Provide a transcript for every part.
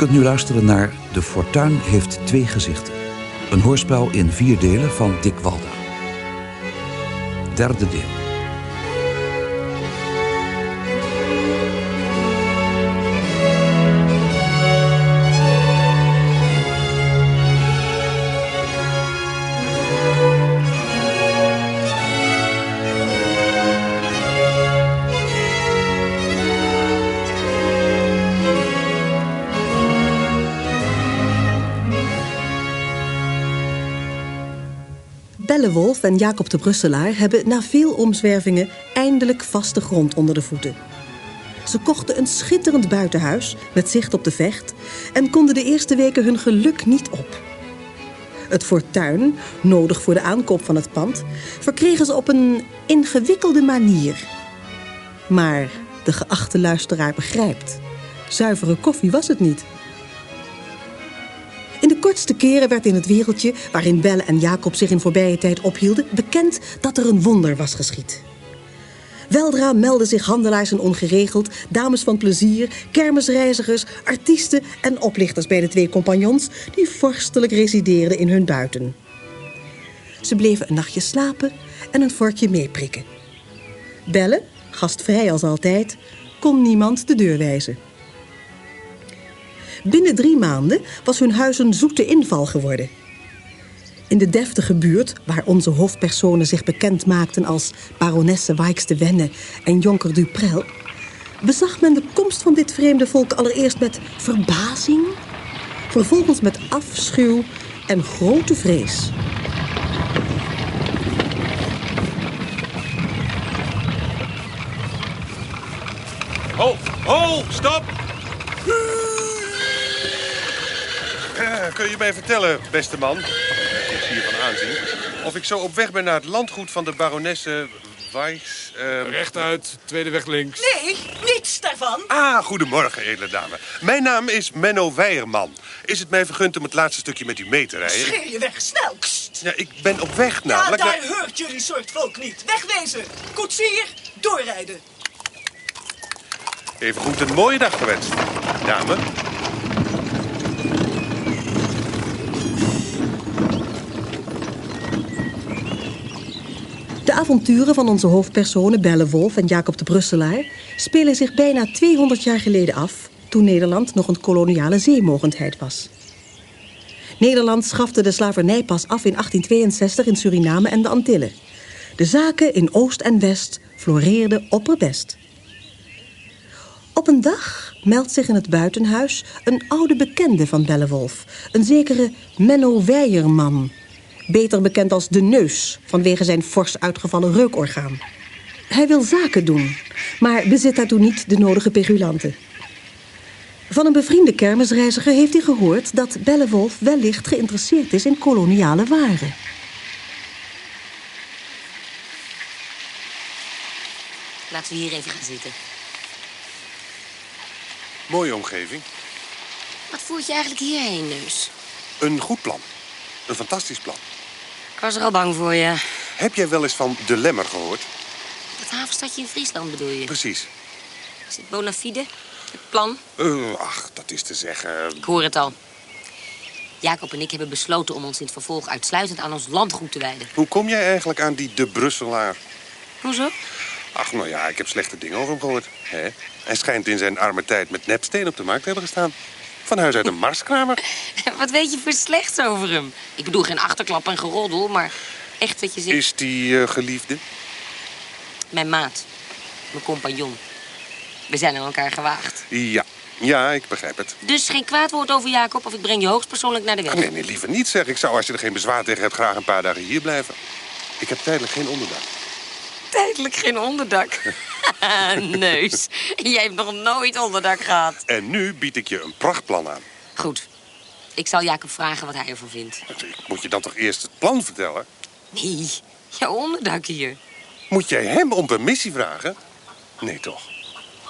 kunt nu luisteren naar De Fortuin heeft twee gezichten. Een hoorspel in vier delen van Dick Walda. Derde deel. En Jacob de Brusselaar hebben na veel omzwervingen eindelijk vaste grond onder de voeten. Ze kochten een schitterend buitenhuis met zicht op de vecht en konden de eerste weken hun geluk niet op. Het fortuin, nodig voor de aankoop van het pand, verkregen ze op een ingewikkelde manier. Maar de geachte luisteraar begrijpt. Zuivere koffie was het niet. In de kortste keren werd in het wereldje waarin Belle en Jacob zich in voorbije tijd ophielden, bekend dat er een wonder was geschied. Weldra melden zich handelaars en ongeregeld, dames van plezier, kermisreizigers, artiesten en oplichters bij de twee compagnons die vorstelijk resideerden in hun buiten. Ze bleven een nachtje slapen en een vorkje meeprikken. Belle, gastvrij als altijd, kon niemand de deur wijzen. Binnen drie maanden was hun huis een zoete inval geworden. In de deftige buurt, waar onze hoofdpersonen zich bekend maakten als baronesse Wijks de Wenne en jonker Duprel, bezag men de komst van dit vreemde volk allereerst met verbazing, vervolgens met afschuw en grote vrees. Ho, ho, stop! Kun je mij vertellen, beste man, ik zie je van aanzien, of ik zo op weg ben naar het landgoed van de baronesse Weiss... Uh... Rechtuit, tweede weg links. Nee, niets daarvan. Ah, goedemorgen, edele dame. Mijn naam is Menno Weijerman. Is het mij vergund om het laatste stukje met u mee te rijden? Scheer je weg, snel. Kst. Ja, ik ben op weg Ja, namelijk... daar naar- hoort jullie soort volk niet. Wegwezen. Koetsier, doorrijden. Even goed een mooie dag gewenst, dame. De avonturen van onze hoofdpersonen Belle Wolf en Jacob de Brusselaar spelen zich bijna 200 jaar geleden af, toen Nederland nog een koloniale zeemogendheid was. Nederland schafte de slavernij pas af in 1862 in Suriname en de Antillen. De zaken in Oost en West floreerden opperbest. Op een dag meldt zich in het buitenhuis een oude bekende van Bellewolf, een zekere Menno Weijerman, beter bekend als de neus vanwege zijn fors uitgevallen reukorgaan. Hij wil zaken doen, maar bezit daartoe niet de nodige pegulanten. Van een bevriende kermisreiziger heeft hij gehoord dat Bellewolf wellicht geïnteresseerd is in koloniale waren. Laten we hier even gaan zitten. Mooie omgeving. Wat voert je eigenlijk hierheen, neus? Een goed plan. Een fantastisch plan. Ik was er al bang voor je. Heb jij wel eens van De Lemmer gehoord? Dat havenstadje in Friesland bedoel je? Precies. Is het bona fide? Het plan? Eh, ach, dat is te zeggen... Ik hoor het al. Jacob en ik hebben besloten om ons in het vervolg uitsluitend aan ons landgoed te wijden. Hoe kom jij eigenlijk aan die De Brusselaar? Hoezo? Ach, nou ja, ik heb slechte dingen over hem gehoord. Hè? Hij schijnt in zijn arme tijd met nepsteen op de markt te hebben gestaan. Van huis uit een marskramer. Wat weet je voor slechts over hem? Ik bedoel geen achterklap en geroddel, maar echt wat je zegt. Is die eh, geliefde? Mijn maat. Mijn compagnon. We zijn aan elkaar gewaagd. Ja. Ja, ik begrijp het. Dus geen kwaad woord over Jacob of ik breng je hoogstpersoonlijk naar de weg. Nee, nee, liever niet zeg. Ik zou, als je er geen bezwaar tegen hebt, graag een paar dagen hier blijven. Ik heb tijdelijk geen onderdak. Tijdelijk geen onderdak. Neus, jij hebt nog nooit onderdak gehad. En nu bied ik je een prachtplan aan. Goed. Ik zal Jacob vragen wat hij ervan vindt. Natuurlijk, Moet je dan toch eerst het plan vertellen? Nee, jouw onderdak hier. Moet jij hem om permissie vragen? Nee, toch?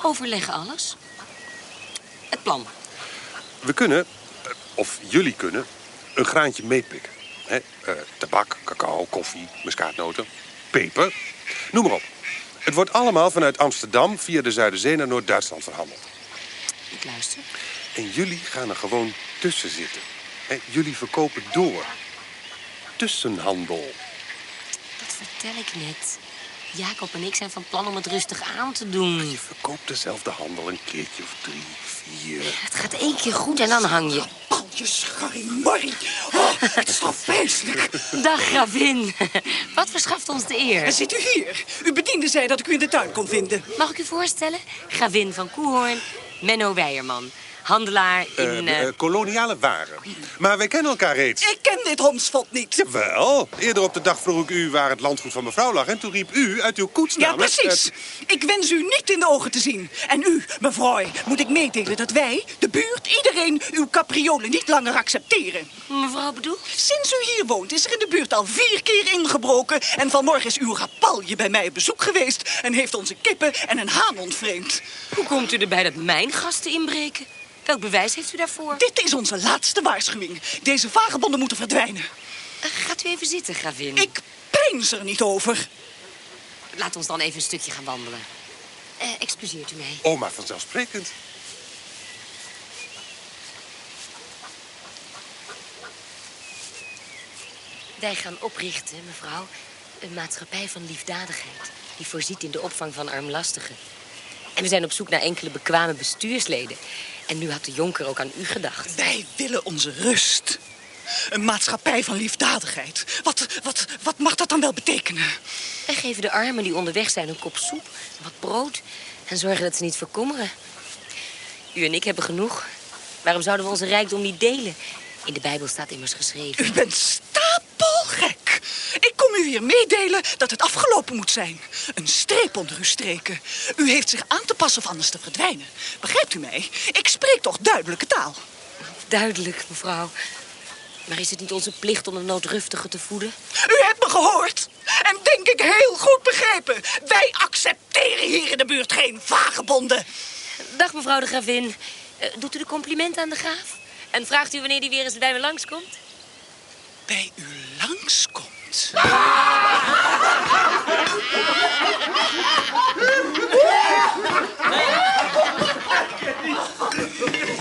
Overleggen alles. Het plan. We kunnen, eh, of jullie kunnen, een graantje meepikken. Hè? eh, tabak, cacao, koffie, muskaatnoten, peper. Noem maar op. Het wordt allemaal vanuit Amsterdam via de Zuiderzee naar Noord-Duitsland verhandeld. Ik luister. En jullie gaan er gewoon tussen zitten. Jullie verkopen door. Tussenhandel. Dat vertel ik net. Jacob en ik zijn van plan om het rustig aan te doen. Je verkoopt dezelfde handel een keertje of drie, vier. Het gaat één keer goed en dan hang je. Palje scharrimorrie. Oh, het is toch vreselijk. Dag, gravin. Wat verschaft ons de En eer? zit u hier? Uw bediende zei dat ik u in de tuin kon vinden. Mag ik u voorstellen? Gravin van Koehoorn, Menno Weijerman. Handelaar in... Eh, eh, eh, koloniale waren. Maar wij kennen elkaar reeds. Ik ken dit hondsvot niet. Jawel. Eerder op de dag vroeg ik u waar het landgoed van mevrouw lag. En toen riep u uit uw koets Ja, namelijk, precies. Ik wens u niet in de ogen te zien. En u, mevrouw, moet ik meedelen dat wij, de buurt, iedereen uw capriolen niet langer accepteren. mevrouw bedoel? Sinds u hier woont is er in de buurt al vier keer ingebroken. En vanmorgen is uw rapalje bij mij op bezoek geweest. En heeft onze kippen en een haan ontvreemd. Hoe komt u erbij dat mijn gasten inbreken? Welk bewijs heeft u daarvoor? Dit is onze laatste waarschuwing. Deze vagebonden moeten verdwijnen. Eh, Gaat u even zitten, gravin. Ik peins er niet over. Laat ons dan even een stukje gaan wandelen. Eh, excuseert u mij. Oh, maar vanzelfsprekend. Wij gaan oprichten, mevrouw, een maatschappij van liefdadigheid... die voorziet in de opvang van armlastigen. En we zijn op zoek naar enkele bekwame bestuursleden. En nu had de jonker ook aan u gedacht. Wij willen onze rust. Een maatschappij van liefdadigheid. Wat, wat, wat mag dat dan wel betekenen? Wij geven de armen die onderweg zijn een kop soep, wat brood... en zorgen dat ze niet verkommeren. U en ik hebben genoeg. Waarom zouden we onze rijkdom niet delen? In de Bijbel staat immers geschreven. U bent stapelgek. Ik kom u hier meedelen dat het afgelopen moet zijn. Een streep onder uw streken. U heeft zich aan te passen of anders te verdwijnen. Begrijpt u mij? Ik spreek toch duidelijke taal. Duidelijk, mevrouw. Maar is het niet onze plicht om de noodruftige te voeden? U hebt me gehoord. En denk ik heel goed begrepen. Wij accepteren hier in de buurt geen vagebonden. Dag, mevrouw de gravin. Eh, doet u de complimenten aan de graaf? En vraagt u wanneer die weer eens bij me langskomt? Bij u langskomt. Laat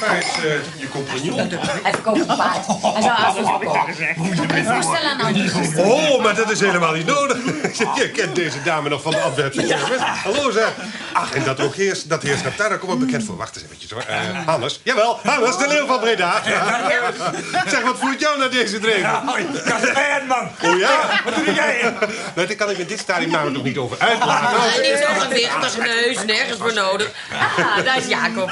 Waar is eh, je compagnon? Hij verkoopt een paard. Hij zou anderen. Oh, maar dat is helemaal niet nodig. Je kent deze dame nog van de Antwerpse kermis. Hallo, zeg. Ach, en dat ook heerst, dat heerschap daar, daar komt me bekend voor. Wacht eens eventjes, hoor. Eh, Hannes. Jawel, Hannes, de leeuw van Breda. Zeg, wat voert jou naar deze dreven? Kastijn, man. Oh ja? Wat doe jij? Nou, daar kan ik met dit stadium namelijk nog niet over uitlaten. Niet zo gewichtig neus, nergens voor nodig. Ah, daar is Jacob.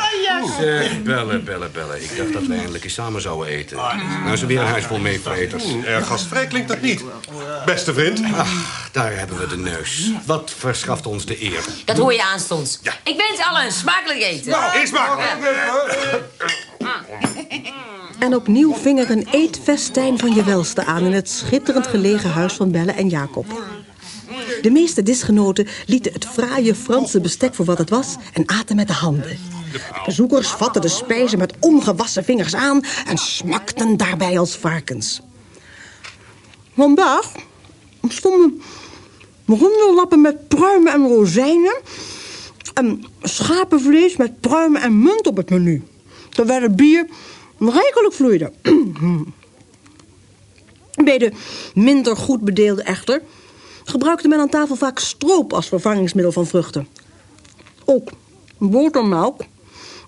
Zeg, bellen, bellen, bellen. Ik dacht dat we eindelijk eens samen zouden eten. Nou is er weer een huis vol meevreters. Erg gastvrij klinkt dat niet. Beste vriend. Ach, daar hebben we de neus. Wat verschaft ons de eer? Dat hoor je aanstonds. Ik wens allen een smakelijk eten. Is maar. En opnieuw ving er een eetfestijn van je welste aan... in het schitterend gelegen huis van Belle en Jacob. De meeste disgenoten lieten het fraaie Franse bestek voor wat het was... en aten met de handen. De bezoekers vatten de spijzen met ongewassen vingers aan... en smakten daarbij als varkens. Vandaag stonden ronderlappen met pruimen en rozijnen... en schapenvlees met pruimen en munt op het menu. Terwijl het bier rijkelijk vloeide. Bij de minder goed bedeelde echter... gebruikte men aan tafel vaak stroop als vervangingsmiddel van vruchten. Ook botermelk,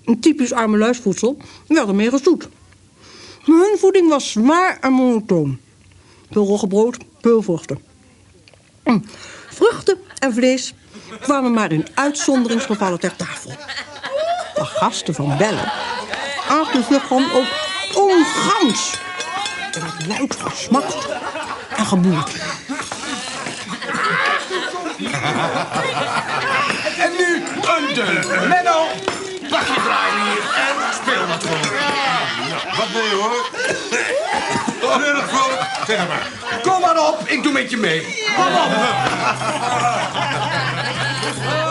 een typisch armeluisvoedsel, werd ermee gezoet. Hun voeding was zwaar en monotoon. Veel roggebrood, peulvruchten. Mm, Vruchten en vlees kwamen maar in uitzonderingsgevallen ter tafel. De gasten van Bellen aten gewoon ook ongans. Er werd luid gesmakt en geboerd. En nu een deuk. Menno, pak je draai hier en speel maar gewoon. Wat wil je hoor? Kleurig vrolijk. Zeg maar. Kom maar op, ik doe met je mee. Kom op.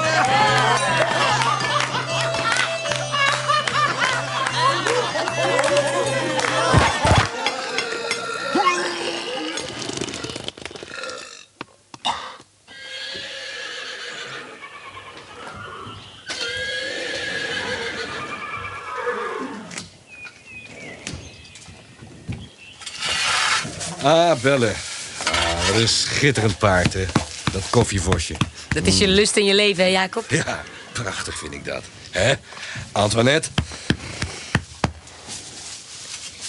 Ah, bellen. Ah, wat een schitterend paard, hè. Dat koffievosje. Dat is je lust in je leven, hè, Jacob? Ja, prachtig vind ik dat. Hè? Antoinette?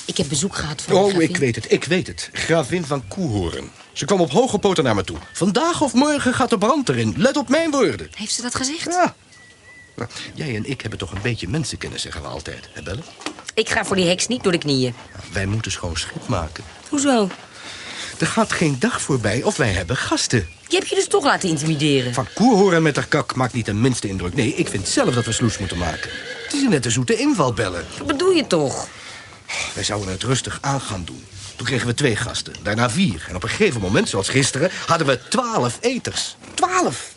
Ik heb bezoek gehad van Oh, gravin. ik weet het, ik weet het. Gravin van Koehoorn. Ze kwam op hoge poten naar me toe. Vandaag of morgen gaat de brand erin. Let op mijn woorden. Heeft ze dat gezegd? Ja. Nou, jij en ik hebben toch een beetje mensenkennis, zeggen we altijd. Hè, Belle? Ik ga voor die heks niet door de knieën. Wij moeten schoon schip maken. Hoezo? Er gaat geen dag voorbij of wij hebben gasten. Je hebt je dus toch laten intimideren. Van Koehoorn met haar kak maakt niet de minste indruk. Nee, ik vind zelf dat we sloes moeten maken. Het is net een zoete inval, Belle. Wat bedoel je toch? Wij zouden het rustig aan gaan doen. Toen kregen we twee gasten, daarna vier. En op een gegeven moment, zoals gisteren, hadden we twaalf eters. Twaalf!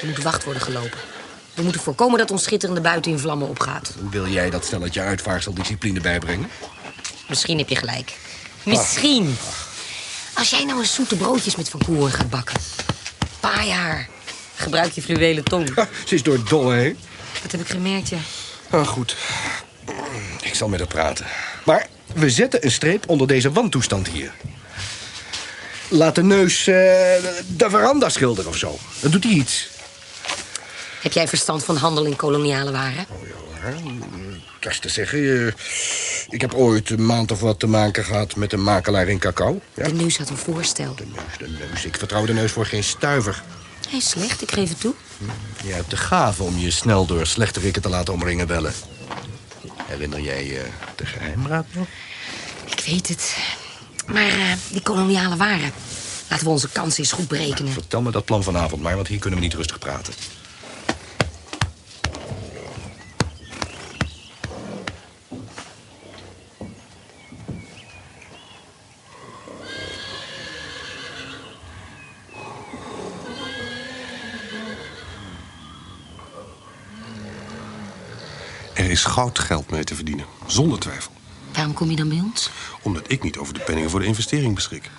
Er moet wacht worden gelopen. We moeten voorkomen dat ons schitterende buiten in vlammen opgaat. Hoe wil jij dat stelletje uitvaarsel discipline bijbrengen? Misschien heb je gelijk. Misschien. Als jij nou eens zoete broodjes met Van Koer gaat bakken. Paar jaar. Gebruik je fluwelen tong. Ha, ze is door dolle heen. Dat heb ik gemerkt, ja. Ah, goed. Ik zal met haar praten. Maar we zetten een streep onder deze wantoestand hier. Laat de neus eh, de veranda schilderen of zo. Dan doet hij iets. Heb jij verstand van handel in koloniale waren? Dat is te zeggen, eh, ik heb ooit een maand of wat te maken gehad met een makelaar in cacao. Ja, De neus had een voorstel. de neus, de neus. Ik vertrouw de neus voor geen stuiver. Hij is slecht, ik geef het toe. Je hebt de gave om je snel door slechterikken te laten omringen bellen. Herinner jij je de geheimraad nog? Ik weet het. Maar eh, die koloniale waren... Laten we onze kansen eens goed berekenen. Vertel me dat plan vanavond maar, want hier kunnen we niet rustig praten. Er is goud geld mee te verdienen, zonder twijfel. Waarom kom je dan bij ons? Omdat ik niet over de penningen voor de investering beschik.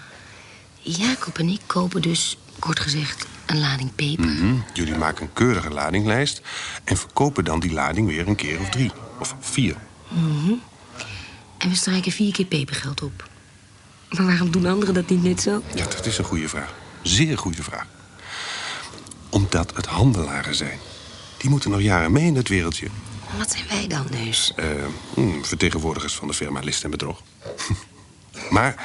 Jacob en ik kopen dus, kort gezegd, een lading peper. Hm, Jullie maken een keurige ladinglijst... en verkopen dan die lading weer een keer of drie. Of vier. En we strijken vier keer pepergeld op. Maar waarom doen anderen dat niet net zo? Ja, dat is een goede vraag. Zeer goede vraag. Omdat het handelaren zijn. Die moeten nog jaren mee in het wereldje. Wat zijn wij dan, neus? Eh, hm, vertegenwoordigers van de firma List en Bedrog. maar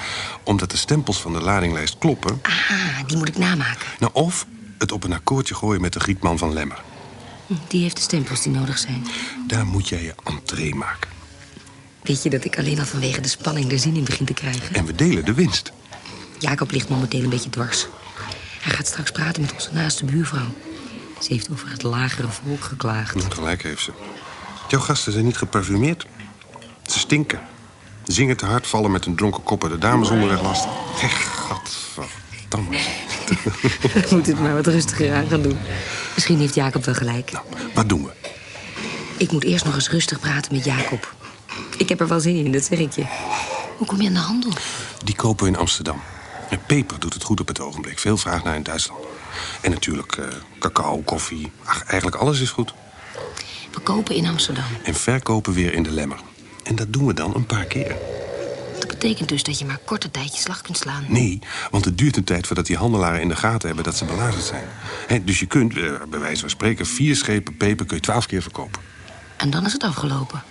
omdat de stempels van de ladinglijst kloppen... Ah, die moet ik namaken. Nou, of het op een akkoordje gooien met de Grietman van Lemmer. Hm, Die heeft de stempels die nodig zijn. Daar moet jij je entree maken. Weet je dat ik alleen al vanwege de spanning er zin in begin te krijgen? En we delen de winst. Jacob ligt momenteel een beetje dwars. Hij gaat straks praten met onze naaste buurvrouw. Ze heeft over het lagere volk geklaagd. Hm, Gelijk heeft ze. Jouw gasten zijn niet geparfumeerd. Ze stinken. Zingen te hard, vallen met hun dronken koppen de dames onderweg last. Echt, gadverdamme. We moeten het maar wat rustiger aan gaan doen. Misschien heeft Jacob wel gelijk. Nou, wat doen we? Ik moet eerst nog eens rustig praten met Jacob. Ik heb er wel zin in, dat zeg ik je. Hoe kom je aan de handel? Die kopen we in Amsterdam. En peper doet het goed op het ogenblik. Veel vraag naar in Duitsland. En natuurlijk eh, cacao, koffie. Ach, eigenlijk alles is goed. We kopen in Amsterdam. En verkopen weer in de lemmer. En dat doen we dan een paar keer. Dat betekent dus dat je maar korte tijd je slag kunt slaan. Nee, want het duurt een tijd voordat die handelaren in de gaten hebben dat ze belazerd zijn. Dus je kunt, eh, bij wijze van spreken, vier schepen peper kun je twaalf keer verkopen. En dan is het afgelopen.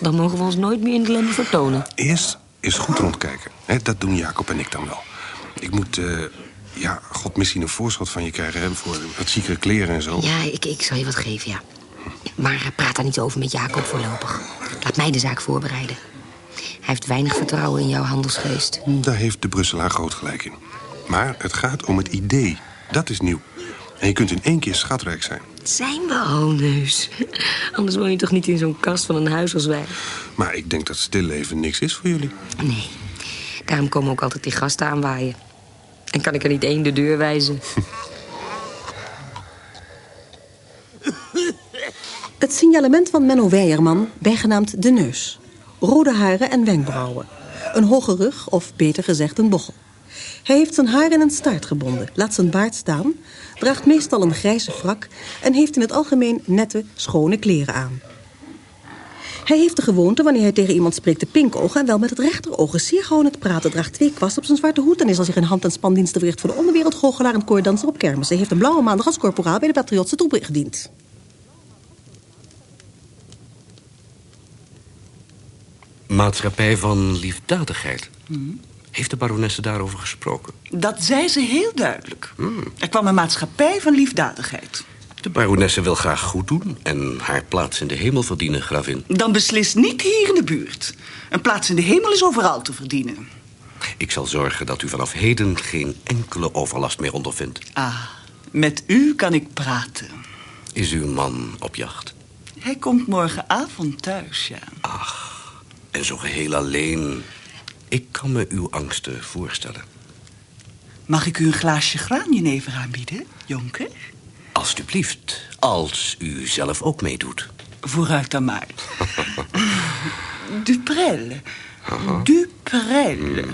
Dan mogen we ons nooit meer in de lemmer vertonen. Eerst is goed rondkijken. Dat doen Jacob en ik dan wel. Ik moet, eh, ja, god, misschien een voorschot van je krijgen hè, voor wat ziekere kleren en zo. Ja, ik, ik zal je wat geven, ja. Maar eh, praat daar niet over met Jacob voorlopig. Laat mij de zaak voorbereiden. Hij heeft weinig vertrouwen in jouw handelsgeest. Daar heeft de Brusselaar groot gelijk in. Maar het gaat om het idee. Dat is nieuw. En je kunt in één keer schatrijk zijn. Zijn we al, neus? Anders woon je toch niet in zo'n kast van een huis als wij? Maar ik denk dat stilleven niks is voor jullie. Nee. Daarom komen ook altijd die gasten aanwaaien. En kan ik er niet één de deur wijzen. Het signalement van Menno Weijerman, bijgenaamd De Neus. Rode haren en wenkbrauwen. Een hoge rug, of beter gezegd een bochel. Hij heeft zijn haar in een staart gebonden, laat zijn baard staan... draagt meestal een grijze frak... en heeft in het algemeen nette, schone kleren aan. Hij heeft de gewoonte wanneer hij tegen iemand spreekt te pinkogen... en wel met het rechteroog zeer gewoon het praten. Draagt twee kwasten op zijn zwarte hoed... en is als zich in hand- en spandiensten verricht voor de onderwereld... goochelaar en koordanser op kermis. Hij heeft een blauwe maandag als corporaal bij de Patriotse troepen gediend. Maatschappij van liefdadigheid. Heeft de baronesse daarover gesproken? Dat zei ze heel duidelijk. Er kwam een maatschappij van liefdadigheid. De baronesse wil graag goed doen en haar plaats in de hemel verdienen, gravin. Dan beslist niet hier in de buurt. Een plaats in de hemel is overal te verdienen. Ik zal zorgen dat u vanaf heden geen enkele overlast meer ondervindt. Ah, met u kan ik praten. Is uw man op jacht? Hij komt morgenavond thuis, ja. En zo geheel alleen. Ik kan me uw angsten voorstellen. Mag ik u een glaasje graanjenever aanbieden, jonker? Alsjeblieft, als u zelf ook meedoet. Vooruit dan maar. Duprel. Duprel.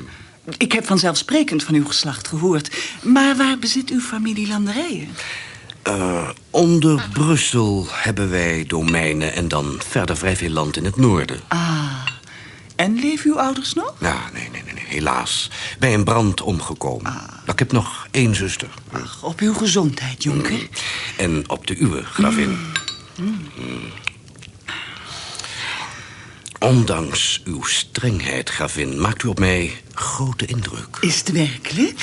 Ik heb vanzelfsprekend van uw geslacht gehoord. Maar waar bezit uw familie landerijen? Eh, onder Brussel hebben wij domeinen en dan verder vrij veel land in het noorden. Ah, en leven uw ouders nog? Ja, nee, nee, nee, nee, helaas. Bij een brand omgekomen. Ik heb nog één zuster. Ach, op uw gezondheid, jonker. En op de uwe, gravin. Mm. Ondanks uw strengheid, gravin, maakt u op mij grote indruk. Is het werkelijk?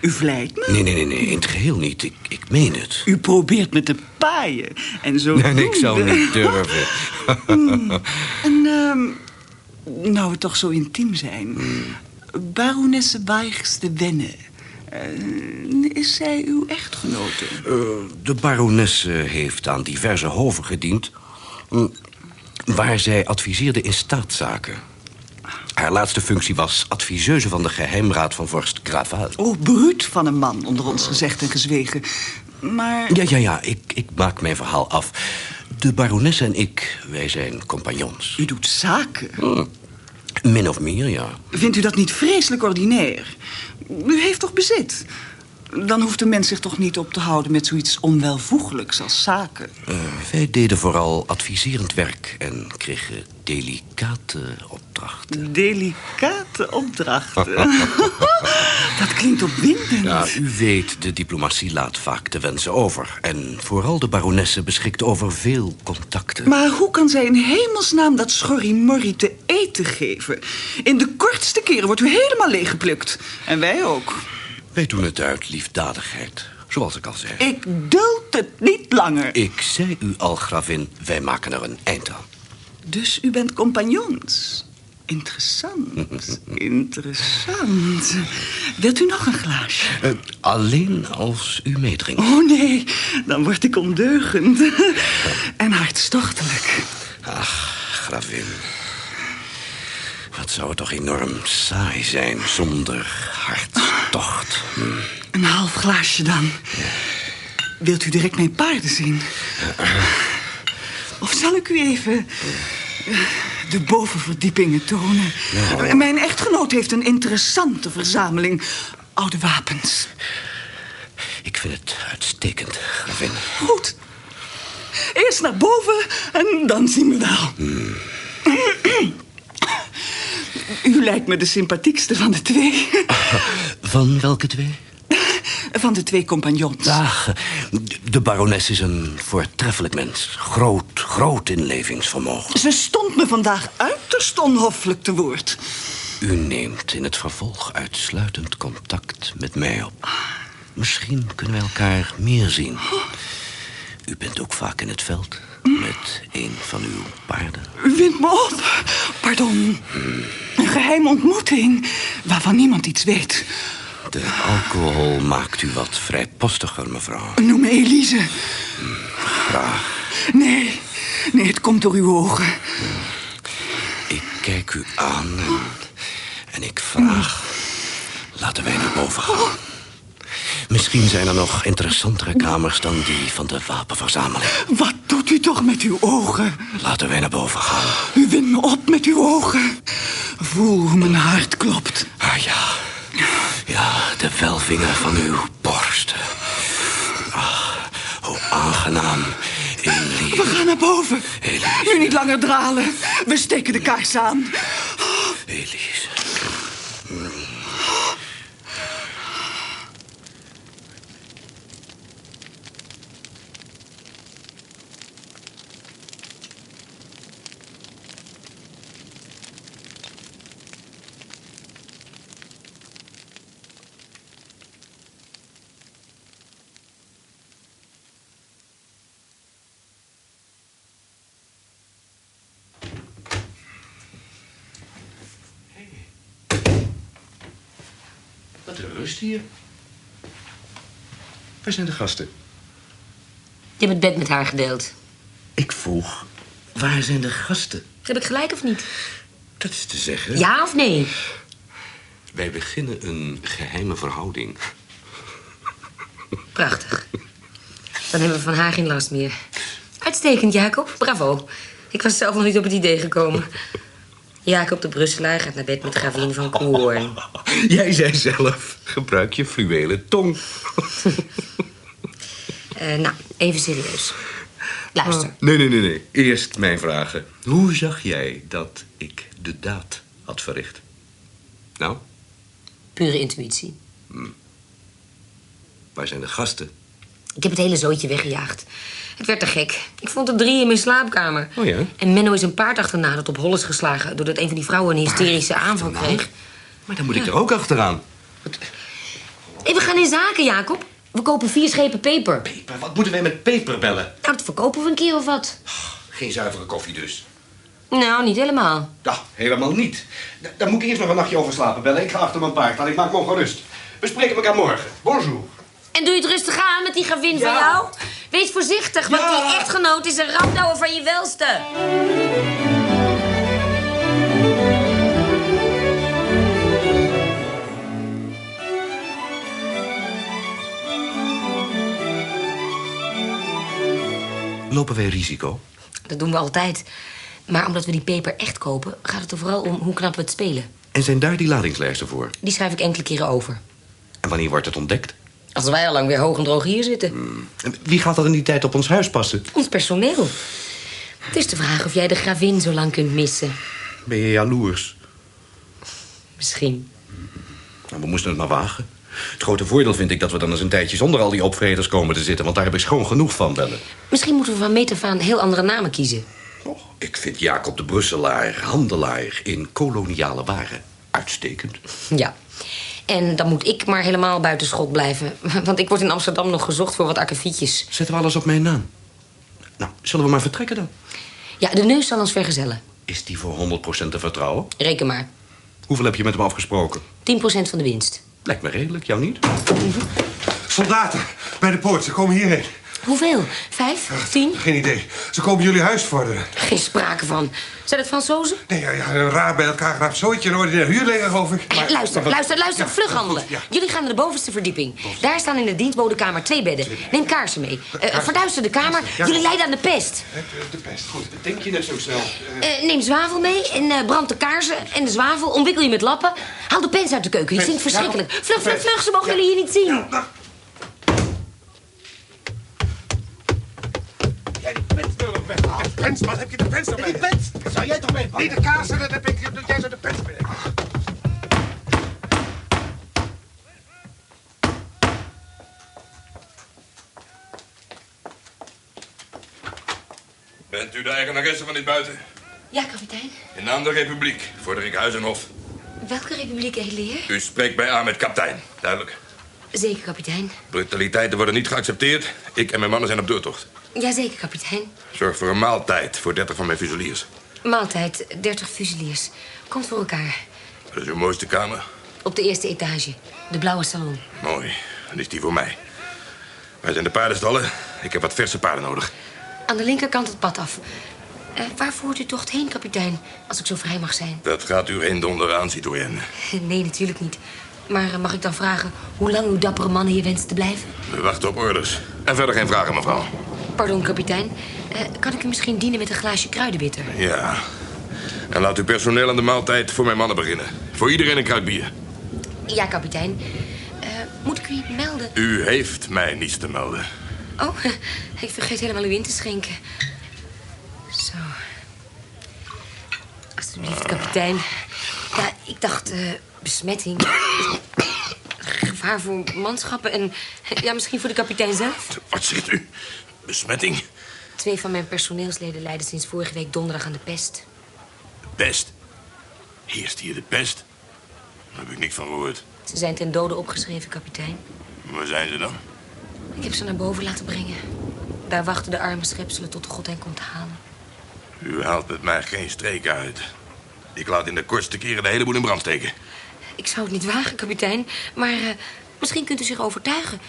U vlijt me? Nee, nee, nee, nee, in het geheel niet. Ik, ik meen het. U probeert me te paaien. En zo. Nee, nee, ik zou niet durven. En, ehm, nou, we toch zo intiem zijn. Baronesse Weichs de Wenne. Eh, is zij uw echtgenote? Eh, de baronesse heeft aan diverse hoven gediend... mm, waar zij adviseerde in staatszaken. Haar laatste functie was adviseuse van de geheimraad van vorst Graval. Oh, bruut van een man, onder ons gezegd en gezwegen. Maar... Ja, ja, ja, ik, ik maak mijn verhaal af. De baronesse en ik, wij zijn compagnons. U doet zaken. Min of meer, ja. Vindt u dat niet vreselijk ordinair? U heeft toch bezit? Dan hoeft de mens zich toch niet op te houden met zoiets onwelvoegelijks als zaken. Eh, wij deden vooral adviserend werk en kregen delicate opdrachten. Delicate opdrachten. dat klinkt opwindend. Ja, u weet, de diplomatie laat vaak te wensen over. En vooral de baronesse beschikt over veel contacten. Maar hoe kan zij in hemelsnaam dat schorrimorrie te eten geven? In de kortste keren wordt u helemaal leeggeplukt. En wij ook. Wij doen het uit liefdadigheid, zoals ik al zei. Ik duld het niet langer. Ik zei u al, gravin, wij maken er een eind aan. Dus u bent compagnons. Interessant, interessant. Wilt u nog een glaasje? Eh, alleen als u meedrinkt. Oh nee, dan word ik ondeugend. en hartstochtelijk. Ach, gravin. Wat zou het toch enorm saai zijn zonder hartstocht. Hm. Een half glaasje dan. Wilt u direct mijn paarden zien? Of zal ik u even de bovenverdiepingen tonen? Mijn echtgenoot heeft een interessante verzameling oude wapens. Ik vind het uitstekend, gravin. Goed. Eerst naar boven en dan zien we wel. U lijkt me de sympathiekste van de twee. Van welke twee? Van de twee compagnons. Ach, de barones is een voortreffelijk mens. Groot, groot inlevingsvermogen. Ze stond me vandaag uiterst onhoffelijk te woord. U neemt in het vervolg uitsluitend contact met mij op. Misschien kunnen wij elkaar meer zien. U bent ook vaak in het veld met een van uw paarden. U wint me op. Pardon. Een geheime ontmoeting waarvan niemand iets weet. De alcohol maakt u wat vrijpostiger, mevrouw. Noem me Elise. Graag. Nee, nee, het komt door uw ogen. Ik kijk u aan en, en ik vraag... Laten wij naar boven gaan. Misschien zijn er nog interessantere kamers dan die van de wapenverzameling. Wat doet u toch met uw ogen? Laten wij naar boven gaan. U wint me op met uw ogen. Voel hoe mijn hart klopt. Ah ja, ja, de welvinger van uw borst. Ach, hoe aangenaam, Elise. We gaan naar boven. Nu niet langer dralen. We steken de kaars aan. Elise. Hier. Waar zijn de gasten? Je hebt het bed met haar gedeeld. Ik vroeg, waar zijn de gasten? Heb ik gelijk of niet? Dat is te zeggen. Ja of nee? Wij beginnen een geheime verhouding. Prachtig. Dan hebben we van haar geen last meer. Uitstekend, Jacob. Bravo. Ik was zelf nog niet op het idee gekomen. Jacob de Brusselaar gaat naar bed met gravin van Koorn. Jij zei zelf, gebruik je fluwelen tong. Eh, nou, even serieus. Luister. Nee, nee, nee, nee. Eerst mijn vragen. Hoe zag jij dat ik de daad had verricht? Nou, Pure intuïtie. waar zijn de gasten? Ik heb het hele zootje weggejaagd. Het werd te gek. Ik vond er drie in mijn slaapkamer. Oh ja? En Menno is een paard achterna dat op hol is geslagen... doordat een van die vrouwen een hysterische aanval kreeg. Maar dan moet ik er ook achteraan. We gaan in zaken, Jacob. We kopen vier schepen peper. Peper, wat moeten wij met peper bellen? Nou, dat verkopen we een keer of wat. Geen zuivere koffie dus. Nou, niet helemaal. Ja, helemaal niet. Da- Daar moet ik eerst nog een nachtje over slapen bellen. Ik ga achter mijn paard aan. Ik maak me gerust. We spreken elkaar morgen. Bonjour. En doe je het rustig aan met die gravin van jou? Wees voorzichtig, want Ja. die echtgenoot is een ramdouwer van je welste. Lopen wij risico? Dat doen we altijd. Maar omdat we die peper echt kopen, gaat het er vooral om hoe knap we het spelen. En zijn daar die ladingslijsten voor? Die schrijf ik enkele keren over. En wanneer wordt het ontdekt? Als wij al lang weer hoog en droog hier zitten. En wie gaat er in die tijd op ons huis passen? Ons personeel. Het is de vraag of jij de gravin zo lang kunt missen. Ben je jaloers? Misschien. Nou, we moesten het maar wagen. Het grote voordeel vind ik dat we dan eens een tijdje zonder al die opvreders komen te zitten... want daar heb ik schoon genoeg van, bellen. Misschien moeten we van meet af aan heel andere namen kiezen. Oh, ik vind Jacob de Brusselaar, handelaar in koloniale waren, uitstekend. Ja. En dan moet ik maar helemaal buiten schot blijven. Want ik word in Amsterdam nog gezocht voor wat akkefietjes. Zetten we alles op mijn naam? Nou, zullen we maar vertrekken dan? Ja, de neus zal ons vergezellen. Is die voor 100% te vertrouwen? Reken maar. 10% Hoeveel heb je met hem afgesproken? van de winst. Lijkt me redelijk, jou niet? Soldaten, bij de poort, ze komen hierheen. Hoeveel? Vijf? Tien? Geen idee. Ze komen jullie huis vorderen. Geen sprake van. Zijn het Fransozen? Nee, ja, ja, een raar bij elkaar geraapt zooitje, een ordinair huurleger, geloof ik. Eh, luister, maar- luister, luister. Ja, Vlug goed, handelen. ja. Jullie gaan naar de bovenste verdieping. Daar staan in de dienstbodenkamer twee bedden. Neem kaarsen mee. Eh verduister de kamer. Jullie lijden aan de pest. Eh, De pest, goed. Denk je net zo snel? Eh, neem zwavel mee en eh, brand de kaarsen en de zwavel. Omwikkel je met lappen. Haal de pens uit de keuken. Die stinkt verschrikkelijk. Vlug, vlug, vlug. Ze mogen jullie hier niet zien. Pens, wat heb je de pens erbij? Die pens? Zou jij toch mee? Nee, de kaarsen, dat heb ik. Jij zou de pens mee. Bent u de eigenaresse van dit buiten? Ja, kapitein. In naam der Republiek vorder ik huis en hof. Welke republiek, edele heer? U spreekt bij aan met kapitein. Duidelijk. Zeker, kapitein. Brutaliteiten worden niet geaccepteerd. Ik en mijn mannen zijn op doortocht. Jazeker, kapitein. Zorg voor een maaltijd voor 30 van mijn fuseliers. Maaltijd, 30 fuseliers. Komt voor elkaar. Dat is uw mooiste kamer. Op de eerste etage. De blauwe salon. Mooi. Dan is die voor mij. Wij zijn de paardenstallen. Ik heb wat verse paarden nodig. Aan de linkerkant het pad af. Eh, waar voert u tocht heen, kapitein? Als ik zo vrij mag zijn. Dat gaat u geen donder aan, citoyenne. Nee, natuurlijk niet. Maar eh, mag ik dan vragen hoe lang uw dappere mannen hier wensen te blijven? We wachten op orders. En verder geen vragen, mevrouw. Pardon, kapitein. Eh, kan ik u misschien dienen met een glaasje kruidenbitter? Ja. En laat uw personeel aan de maaltijd voor mijn mannen beginnen. Voor iedereen een kruid bier. Ja, kapitein. Eh, moet ik u iets melden? U heeft mij niets te melden. Oh, ik vergeet helemaal u in te schenken. Zo. Alsjeblieft, kapitein. Ja, ik dacht besmetting. Gevaar voor manschappen en ja, misschien voor de kapitein zelf. Wat zegt u? Besmetting? Twee van mijn personeelsleden lijden sinds vorige week donderdag aan de pest. Pest? Heerst hier de pest? Daar heb ik niks van gehoord. Ze zijn ten dode opgeschreven, kapitein. Waar zijn ze dan? Ik heb ze naar boven laten brengen. Daar wachten de arme schepselen tot God hen komt halen. U haalt met mij geen streek uit. Ik laat in de kortste keren de hele boel in brand steken. Ik zou het niet wagen, kapitein. Maar eh, misschien kunt u zich overtuigen.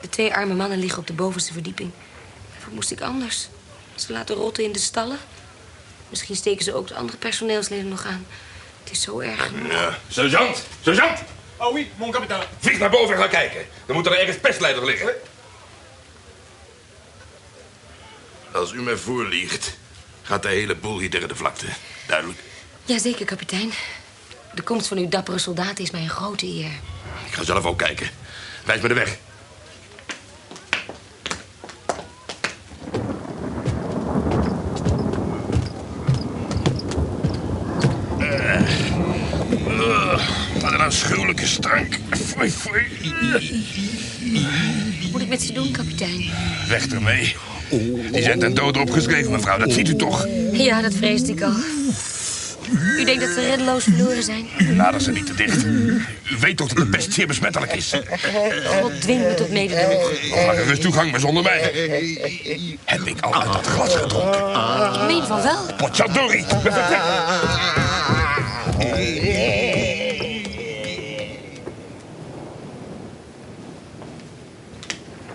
De twee arme mannen liggen op de bovenste verdieping. Wat moest ik anders? Ze laten rotten in de stallen? Misschien steken ze ook de andere personeelsleden nog aan. Het is zo erg. Ja. Sergeant! Sergeant! Oh oui, mon capitaine. Vlieg naar boven en ga kijken. Dan moet er ergens pestleider liggen. Als u mij voorliegt, gaat de hele boel hier tegen de vlakte. Duidelijk. Jazeker, kapitein. De komst van uw dappere soldaten is mij een grote eer. Ik ga zelf ook kijken. Wijs me de weg. Eh, eh, Wat een afschuwelijke stank. Wat moet ik met ze doen, kapitein? Weg ermee. Die zijn ten dode opgeschreven, mevrouw. Dat ziet u toch? Ja, dat vreesde ik al. U denkt dat ze reddeloos verloren zijn? Nader ze niet te dicht. U weet toch dat de pest zeer besmettelijk is? God dwingt me tot mededogen. Er rust toegang, maar zonder mij. Heb ik al uit dat glas gedronken? Ik meen van wel. Potjadori.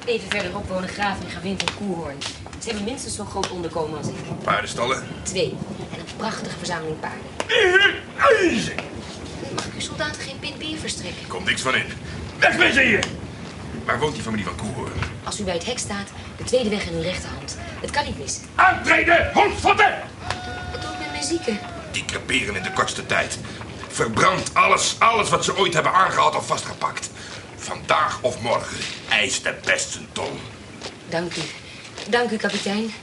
Even verderop wonen graaf en gravin van. Ze hebben minstens zo'n groot onderkomen als ik. Paardenstallen. Twee. Prachtige verzameling paarden. Mag ik uw soldaten geen pint bier verstrekken? Komt niks van in. Weg met ze hier! Waar woont die familie van Koehoorn? Als u bij het hek staat, de tweede weg in uw rechterhand. Het kan niet missen. Aantreden, hondvotten! Wat doe ik met mijn zieken? Die creperen in de kortste tijd. Verbrand alles, alles wat ze ooit hebben aangehad of vastgepakt. Vandaag of morgen eist de pest zijn tol. Dank u. Dank u, kapitein.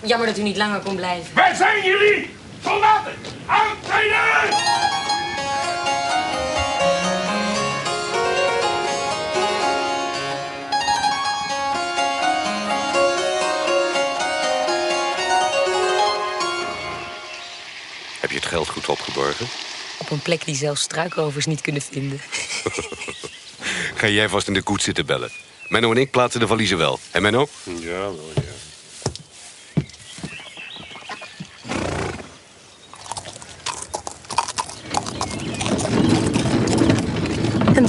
Jammer dat u niet langer kon blijven. Waar zijn jullie? Soldaten, aantreden! Heb je het geld goed opgeborgen? Op een plek die zelfs struikrovers niet kunnen vinden. Ga jij vast in de koets zitten bellen. Menno en ik plaatsen de valiezen wel. En Menno? Ja, wel, ja.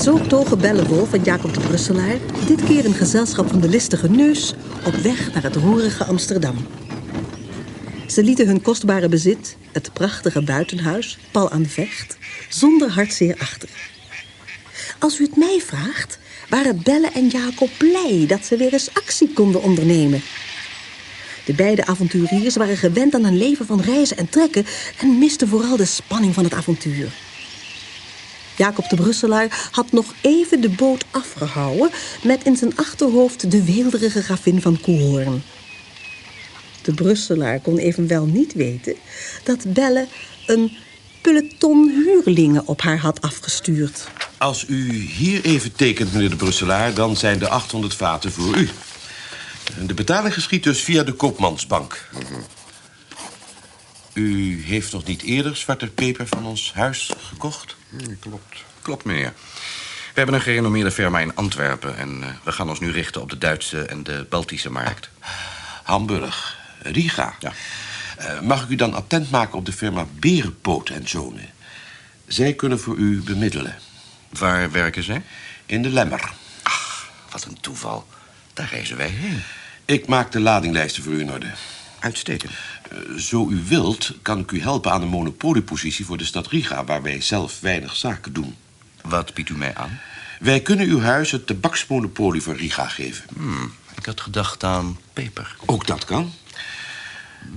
Zo togen Bellewolf en Jacob de Brusselaar... dit keer in gezelschap van de listige neus... op weg naar het roerige Amsterdam. Ze lieten hun kostbare bezit, het prachtige buitenhuis... pal aan vecht, zonder hartzeer achter. Als u het mij vraagt, waren Belle en Jacob blij... dat ze weer eens actie konden ondernemen. De beide avonturiers waren gewend aan een leven van reizen en trekken... en misten vooral de spanning van het avontuur. Jacob de Brusselaar had nog even de boot afgehouden... met in zijn achterhoofd de weelderige gravin van Koehoorn. De Brusselaar kon evenwel niet weten... dat Belle een peloton huurlingen op haar had afgestuurd. Als u hier even tekent, meneer de Brusselaar... dan zijn de 800 vaten voor u. De betaling geschiet dus via de Koopmansbank. U heeft nog niet eerder zwarte peper van ons huis gekocht? Klopt. Klopt, meneer. We hebben een gerenommeerde firma in Antwerpen... en eh, we gaan ons nu richten op de Duitse en de Baltische markt. Hamburg, Riga. Ja. Eh, mag ik u dan attent maken op de firma Berenpoot en Zonen? Zij kunnen voor u bemiddelen. Waar werken zij? In de Lemmer. Wat een toeval. Daar reizen wij heen. Ik maak de ladinglijsten voor u in orde. Uitstekend. Zo u wilt, kan ik u helpen aan een monopoliepositie voor de stad Riga... waar wij zelf weinig zaken doen. Wat biedt u mij aan? Wij kunnen uw huis het tabaksmonopolie voor Riga geven. Hmm, ik had gedacht aan peper. Ook dat kan.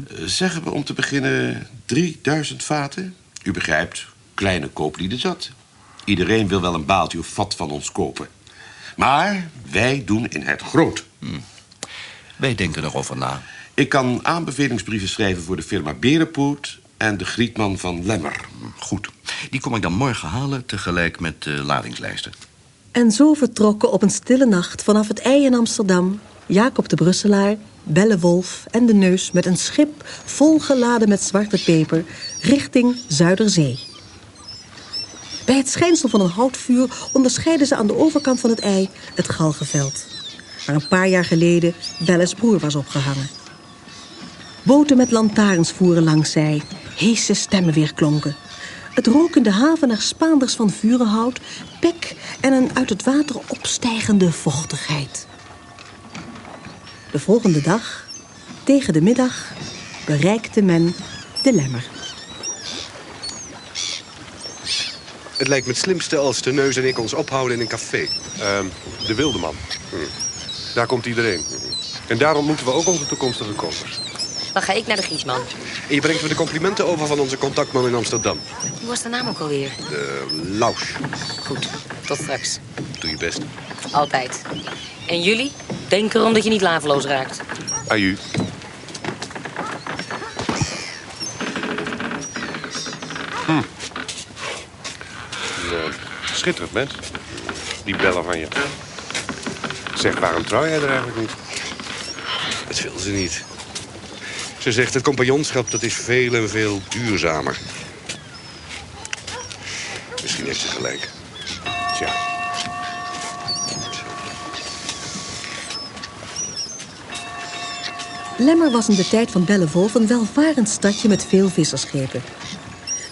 Eh, Zeggen we om te beginnen 3000 vaten? U begrijpt, kleine kooplieden zat. Iedereen wil wel een baaltje of vat van ons kopen. Maar wij doen in het groot. Wij denken erover na. Ik kan aanbevelingsbrieven schrijven voor de firma Berenpoort... en de Grietman van Lemmer. Goed. Die kom ik dan morgen halen tegelijk met de ladingslijsten. En zo vertrokken op een stille nacht vanaf het ei in Amsterdam... Jacob de Brusselaar, Belle Wolf en de Neus met een schip... volgeladen met zwarte peper richting Zuiderzee. Bij het schijnsel van een houtvuur onderscheiden ze aan de overkant van het ei het galgenveld. Waar een paar jaar geleden Belles broer was opgehangen. Boten met lantaarns voeren langs zij. Heese stemmen weerklonken. Het rook in de haven naar spaanders van vurenhout, pek en een uit het water opstijgende vochtigheid. De volgende dag, tegen de middag, bereikte men de lemmer. Het lijkt me het slimste als de neus en ik ons ophouden in een café. Ehm, de Wildeman. Hm. Daar komt iedereen. En daar ontmoeten we ook onze toekomstige kopers. Dan ga ik naar de Giesman. En je brengt me de complimenten over van onze contactman in Amsterdam. Hoe was de naam ook alweer? De Laus. Goed, tot straks. Doe je best. Altijd. En jullie? Denk erom dat je niet laveloos raakt. Aju. Hm. Eh, schitterend mens. Die bellen van je. Zeg, waarom trouw jij er eigenlijk niet? Dat wil ze niet. Ze zegt het compagnonschap dat is veel en veel duurzamer. Misschien heeft ze gelijk. Tja. Lemmer was in de tijd van Bellewolf een welvarend stadje met veel visserschepen.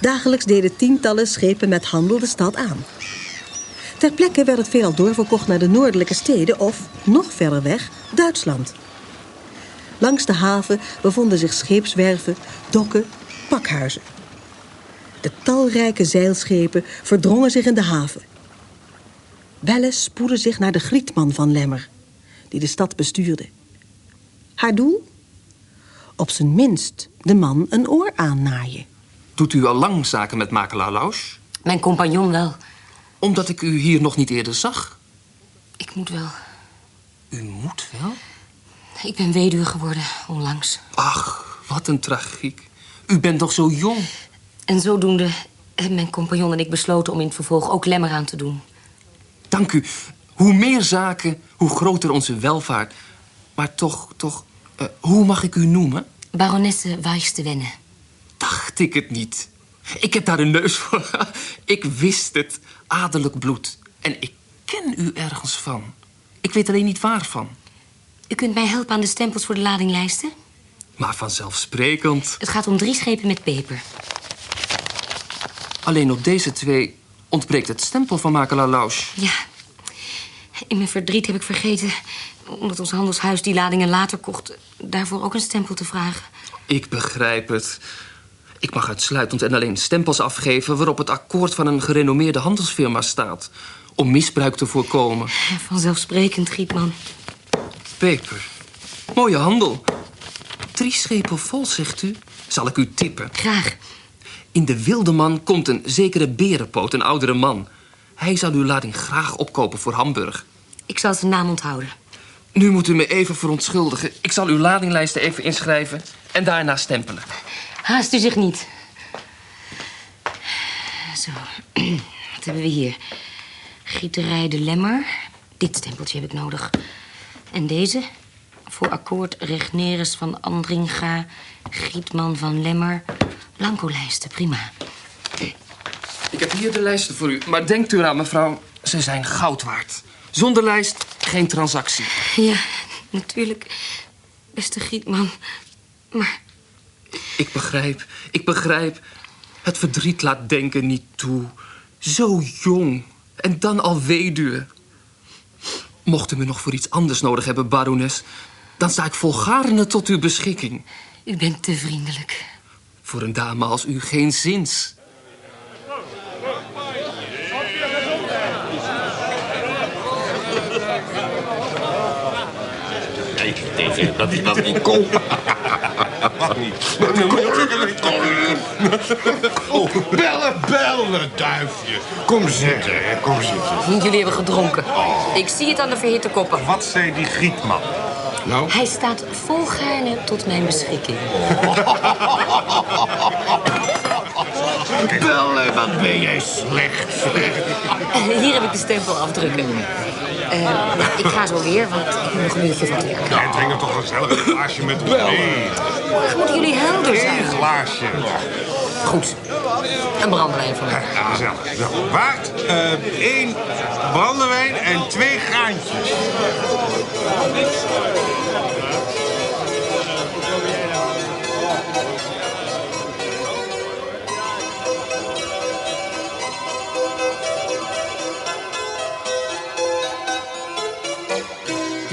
Dagelijks deden tientallen schepen met handel de stad aan. Ter plekke werd het veelal doorverkocht naar de noordelijke steden of, nog verder weg, Duitsland. Langs de haven bevonden zich scheepswerven, dokken, pakhuizen. De talrijke zeilschepen verdrongen zich in de haven. Belle spoedde zich naar de grietman van Lemmer, die de stad bestuurde. Haar doel? Op zijn minst de man een oor aannaaien. Doet u al lang zaken met makelaar Laus? Mijn compagnon wel. Omdat ik u hier nog niet eerder zag. Ik moet wel. U moet wel? Ik ben weduwe geworden, onlangs. Ach, wat een tragiek. U bent toch zo jong? En zodoende hebben mijn compagnon en ik besloten om in het vervolg ook lemmer aan te doen. Dank u. Hoe meer zaken, hoe groter onze welvaart. Maar toch, toch... eh, hoe mag ik u noemen? Baronesse Weiss te wennen. Dacht ik het niet. Ik heb daar een neus voor. ik wist het. Adellijk bloed. En ik ken u ergens van. Ik weet alleen niet waarvan. U kunt mij helpen aan de stempels voor de ladinglijsten? Maar vanzelfsprekend. Het gaat om drie schepen met peper. Alleen op deze twee ontbreekt het stempel van makelaar Laus. Ja. In mijn verdriet heb ik vergeten, omdat ons handelshuis die ladingen later kocht, daarvoor ook een stempel te vragen. Ik begrijp het. Ik mag uitsluitend en alleen stempels afgeven... waarop het akkoord van een gerenommeerde handelsfirma staat. Om misbruik te voorkomen. Vanzelfsprekend, Gietman. Peper. Mooie handel. Drie schepen vol, zegt u? Zal ik u tippen? Graag. In de Wildeman komt een zekere berenpoot, een oudere man. Hij zal uw lading graag opkopen voor Hamburg. Ik zal zijn naam onthouden. Nu moet u me even verontschuldigen. Ik zal uw ladinglijsten even inschrijven en daarna stempelen. Haast u zich niet. Zo, wat hebben we hier? Gieterij de Lemmer. Dit stempeltje heb ik nodig. En deze? Voor akkoord Regnerus van Andringa, Gietman van Lemmer. Blanco-lijsten, prima. Ik heb hier de lijsten voor u. Maar denkt u eraan, mevrouw, ze zijn goud waard. Zonder lijst geen transactie. Ja, natuurlijk. Beste Gietman. Maar Ik begrijp, ik begrijp. Het verdriet laat denken niet toe. Zo jong. En dan al weduwe. Mocht u me nog voor iets anders nodig hebben, barones... dan sta ik volgaarne tot uw beschikking. u bent te vriendelijk. Voor een dame als u geen zins. Nee, dat is dat niet kon. Mag niet. Oh, bellen, bellen, duifje. Kom zitten, hè, kom zitten. Jullie hebben gedronken. Ik zie het aan de verhitte koppen. Wat zei die Grietman? Nou? Hij staat volgaarne tot mijn beschikking. Belle, wat ben jij slecht. Hier heb ik de stempel Eh, ik ga zo weer, want ik moet nog een uurtje van het werk. Jij drinkt er toch gezellig een glaasje met Nee, Morgen moeten jullie helder zijn. één glaasje. Goed. Een brandewijn voor mij. Ja, gezellig. Zo, Waard, eh, één brandewijn en twee graantjes.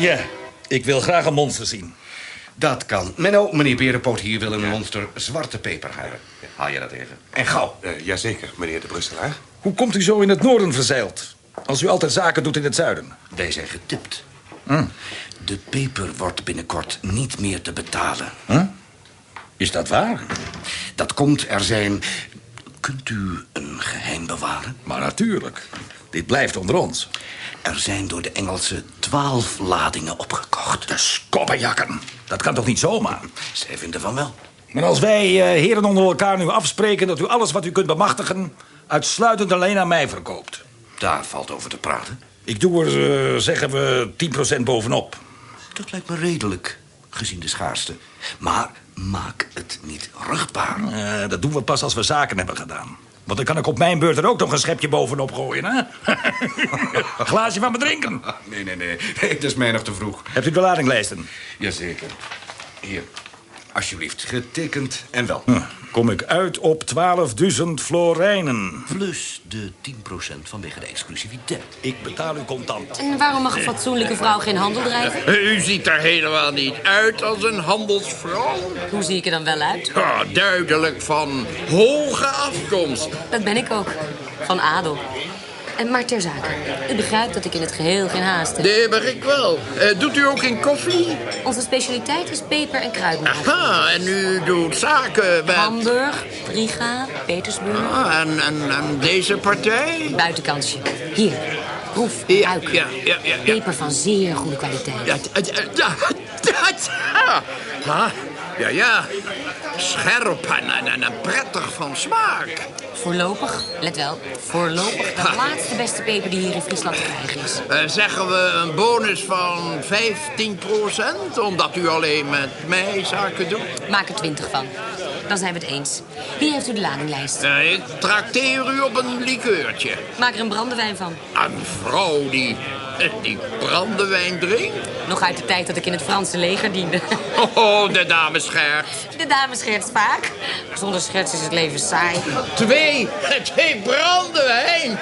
Ja, ik wil graag een monster zien. Dat kan. Menno, meneer Berenpoot hier wil een monster zwarte peper hebben. Haal je dat even. En gauw. Uh, jazeker, meneer de Brusselaar. Hoe komt u zo in het noorden verzeild? Als u altijd zaken doet in het zuiden. Wij zijn getipt. Hm? De peper wordt binnenkort niet meer te betalen. Huh? Is dat waar? Dat komt, er zijn... Kunt u een geheim bewaren? Maar natuurlijk. Dit blijft onder ons. Er zijn door de Engelsen twaalf ladingen opgekocht. De skoppenjakken. Dat kan toch niet zomaar? Zij vinden van wel. Maar als wij uh, heren onder elkaar nu afspreken... dat u alles wat u kunt bemachtigen... uitsluitend alleen aan mij verkoopt. Daar valt over te praten. Ik doe er, uh, zeggen we, 10% bovenop. Dat lijkt me redelijk, gezien de schaarste. Maar maak het niet ruchtbaar. Uh, dat doen we pas als we zaken hebben gedaan. Want dan kan ik op mijn beurt er ook nog een schepje bovenop gooien, hè? een glaasje van me drinken. Nee, nee, nee. Het is mij nog te vroeg. Hebt u de ladinglijsten? Jazeker. Hier. Alsjeblieft, getekend en wel. Hm, kom ik uit op 12.000 florijnen. Plus de 10% vanwege de exclusiviteit. Ik betaal u contant. En waarom mag een fatsoenlijke vrouw geen handel drijven? U ziet er helemaal niet uit als een handelsvrouw. Hoe zie ik er dan wel uit? Oh, duidelijk van hoge afkomst. Dat ben ik ook. Van adel. En maar ter zake. U begrijpt dat ik in het geheel geen haast heb. Nee, mag ik wel. Uh, doet u ook geen koffie? Onze specialiteit is peper en kruidnoot. Aha, en u doet zaken met... Hamburg, Riga, Petersburg. Ah, en, en, en deze partij? Buitenkansje. Hier, proef, ja, ruik. Ja, ja, ja, ja. Peper van zeer goede kwaliteit. Ja, ja, ja, ja. Ja, ja. Scherp en, en, en prettig van smaak. Voorlopig, let wel, voorlopig de laatste beste peper die hier in Friesland te krijgen is. Uh, zeggen we een bonus van 15%, omdat u alleen met mij zaken doet? Maak er 20 van. Dan zijn we het eens. Hier heeft u de ladinglijst. Uh, ik trakteer u op een likeurtje. Maak er een brandewijn van. Een vrouw die, die brandewijn drinkt? Nog uit de tijd dat ik in het Franse leger diende. Oh, de dame scherpt. De dame scherpt vaak. Zonder scherts is het leven saai. Twee, twee brandewijn.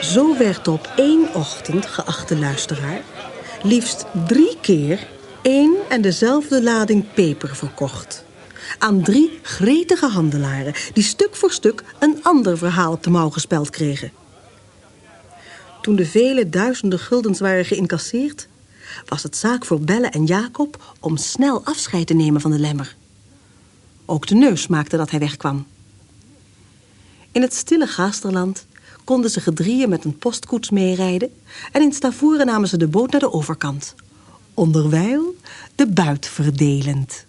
Zo werd op één ochtend, geachte luisteraar... liefst drie keer één en dezelfde lading peper verkocht. Aan drie gretige handelaren... die stuk voor stuk een ander verhaal op de mouw gespeld kregen. Toen de vele duizenden guldens waren geïncasseerd... was het zaak voor Belle en Jacob om snel afscheid te nemen van de lemmer. Ook de neus maakte dat hij wegkwam. In het stille Gaasterland konden ze gedrieën met een postkoets meerijden... en in Stavoren namen ze de boot naar de overkant. Onderwijl de buit verdelend.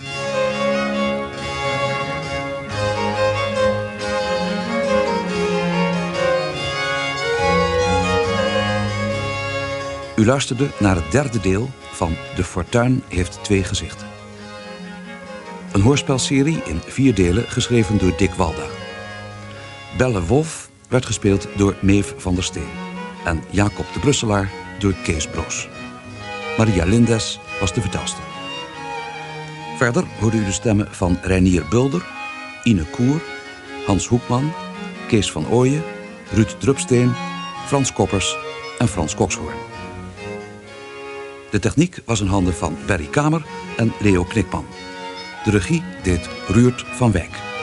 U luisterde naar het derde deel van De Fortuin heeft twee gezichten. Een hoorspelserie in vier delen geschreven door Dick Walda. Belle Wolf werd gespeeld door Meef van der Steen. En Jacob de Brusselaar door Kees Broos. Maria Lindes was de vertelster. Verder hoorde u de stemmen van Reinier Bulder, Ine Koer, Hans Hoekman, Kees van Ooyen, Ruud Drupsteen, Frans Koppers en Frans Kokshoorn. De techniek was in handen van Berry Kamer en Leo Knikman. De regie deed Ruurt van Wijk.